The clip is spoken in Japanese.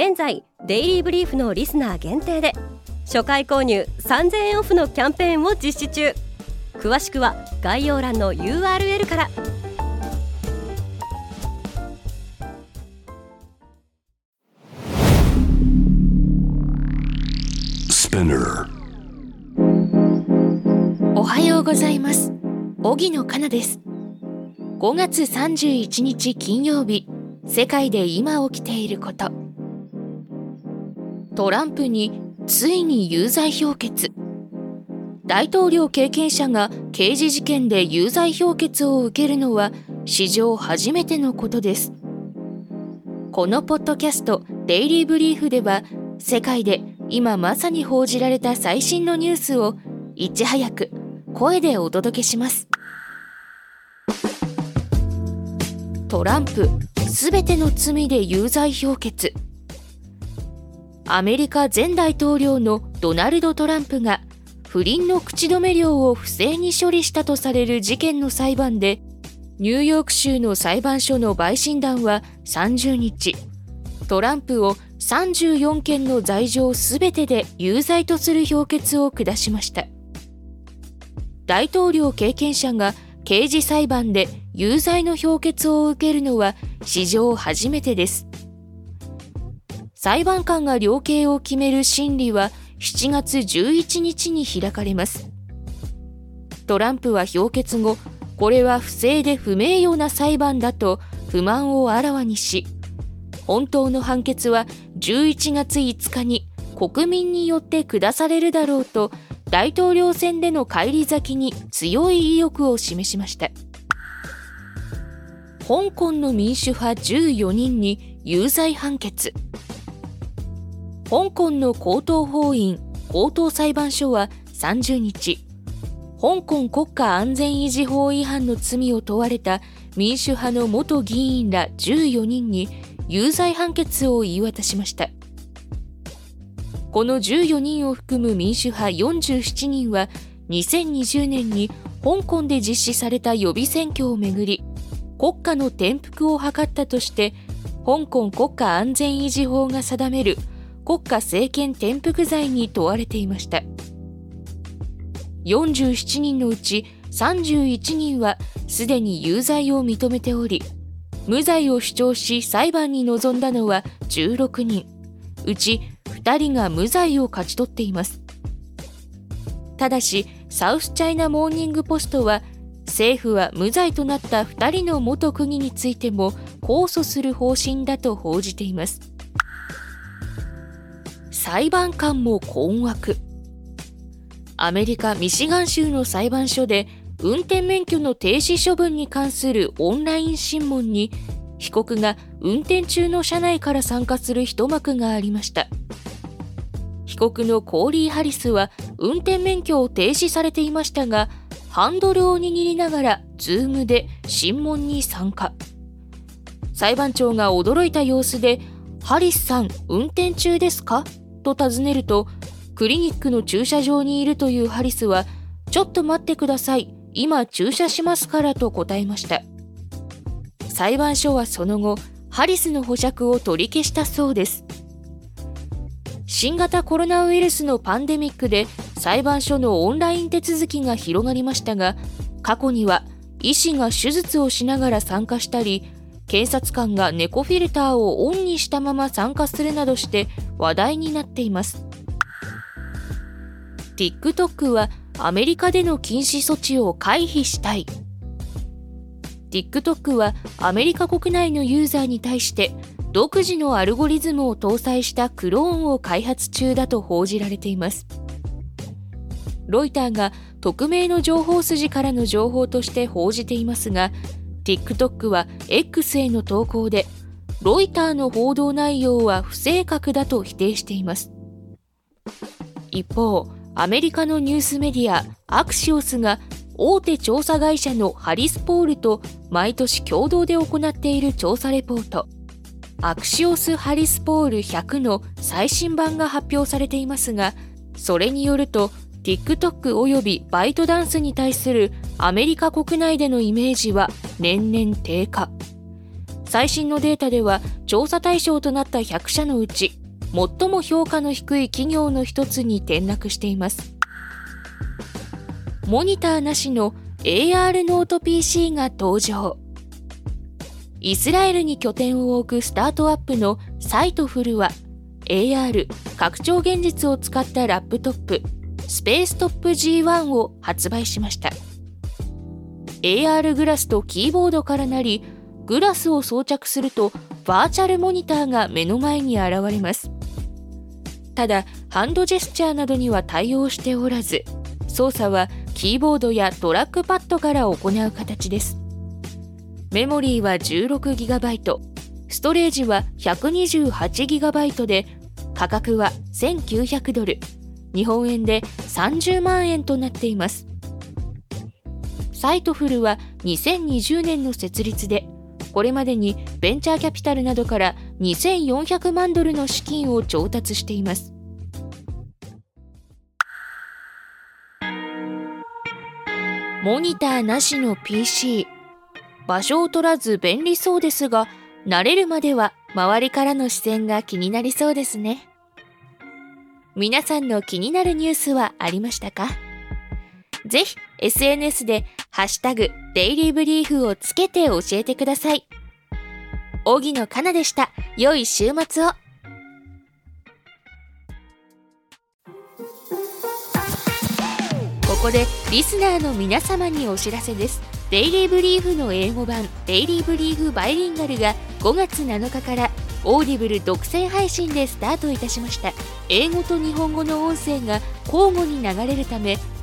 現在デイリーブリーフのリスナー限定で初回購入3000円オフのキャンペーンを実施中。詳しくは概要欄の URL から。おはようございます。荻野かなです。5月31日金曜日世界で今起きていることトランプについに有罪評決。大統領経験者が刑事事件で有罪評決を受けるのは史上初めてのことです。このポッドキャスト「デイリー・ブリーフ」では世界で今まさに報じられた最新のニュースをいち早く声でお届けします。トランプすべての罪で有罪評決。アメリカ前大統領のドナルド・トランプが不倫の口止め料を不正に処理したとされる事件の裁判でニューヨーク州の裁判所の陪審団は30日トランプを34件の罪状すべてで有罪とする評決を下しました。大統領経験者が刑事裁判で有罪の評決を受けるのは史上初めてです。裁判官が量刑を決める審理は7月11日に開かれます。トランプは評決後これは不正で不名誉な裁判だと不満をあらわにし本当の判決は11月5日に国民によって下されるだろうと大統領選での返り咲きに強い意欲を示しました。香港の民主派14人に有罪判決。香港の高等法院高等裁判所は30日香港国家安全維持法違反の罪を問われた民主派の元議員ら14人に有罪判決を言い渡しました。この14人を含む民主派47人は2020年に香港で実施された予備選挙をめぐり国家の転覆を図ったとして香港国家安全維持法が定める国家政権転覆罪に問われていました。47人のうち31人はすでに有罪を認めており無罪を主張し裁判に臨んだのは16人。うち2人が無罪を勝ち取っています。ただしサウスチャイナモーニングポストは政府は無罪となった2人の元区議についても控訴する方針だと報じています。裁判官も困惑。アメリカ・ミシガン州の裁判所で運転免許の停止処分に関するオンライン審問に被告が運転中の車内から参加する一幕がありました。被告のコーリー・ハリスは運転免許を停止されていましたがハンドルを握りながら Zoom で審問に参加。裁判長が驚いた様子で「ハリスさん運転中ですか?」と尋ねるとクリニックの駐車場にいるというハリスは「ちょっと待ってください。今駐車しますから」と答えました。裁判所はその後ハリスの保釈を取り消したそうです。新型コロナウイルスのパンデミックで裁判所のオンライン手続きが広がりましたが過去には医師が手術をしながら参加したり検察官が猫フィルターをオンにしたまま参加するなどして話題になっています。TikTok はアメリカでの禁止措置を回避したい。TikTok はアメリカ国内のユーザーに対して独自のアルゴリズムを搭載したクローンを開発中だと報じられています。ロイターが匿名の情報筋からの情報として報じていますが TikTok は X への投稿でロイターの報道内容は不正確だと否定しています。一方アメリカのニュースメディアアクシオスが大手調査会社のハリスポールと毎年共同で行っている調査レポート。アクシオス・ハリスポール100の最新版が発表されていますがそれによると TikTok およびバイトダンスに対するアメリカ国内でのイメージは年々低下。最新のデータでは調査対象となった100社のうち最も評価の低い企業の一つに転落しています。モニターなしの AR ノート PC が登場。イスラエルに拠点を置くスタートアップの Sightful は AR 拡張現実を使ったラップトップスペーストップ G1 を発売しました。AR グラスとキーボードからなりグラスを装着するとバーチャルモニターが目の前に現れます。ただハンドジェスチャーなどには対応しておらず操作はキーボードやトラックパッドから行う形です。メモリーは 16GB ストレージは 128GB で価格は1900ドル。日本円で30万円となっています。サイトフルは2020年の設立でこれまでにベンチャーキャピタルなどから2400万ドルの資金を調達しています。モニターなしの PC 場所を取らず便利そうですが慣れるまでは周りからの視線が気になりそうですね。皆さんの気になるニュースはありましたか？ぜひ SNS でハッシュタグ Daily Brief をつけて教えてください。荻野かなでした。良い週末を。ここでリスナーの皆様にお知らせです。 Daily Brief の英語版 Daily Brief バイリンガルが5月7日から Audible 独占配信でスタートいたしました英語と日本語の音声が交互に流れるため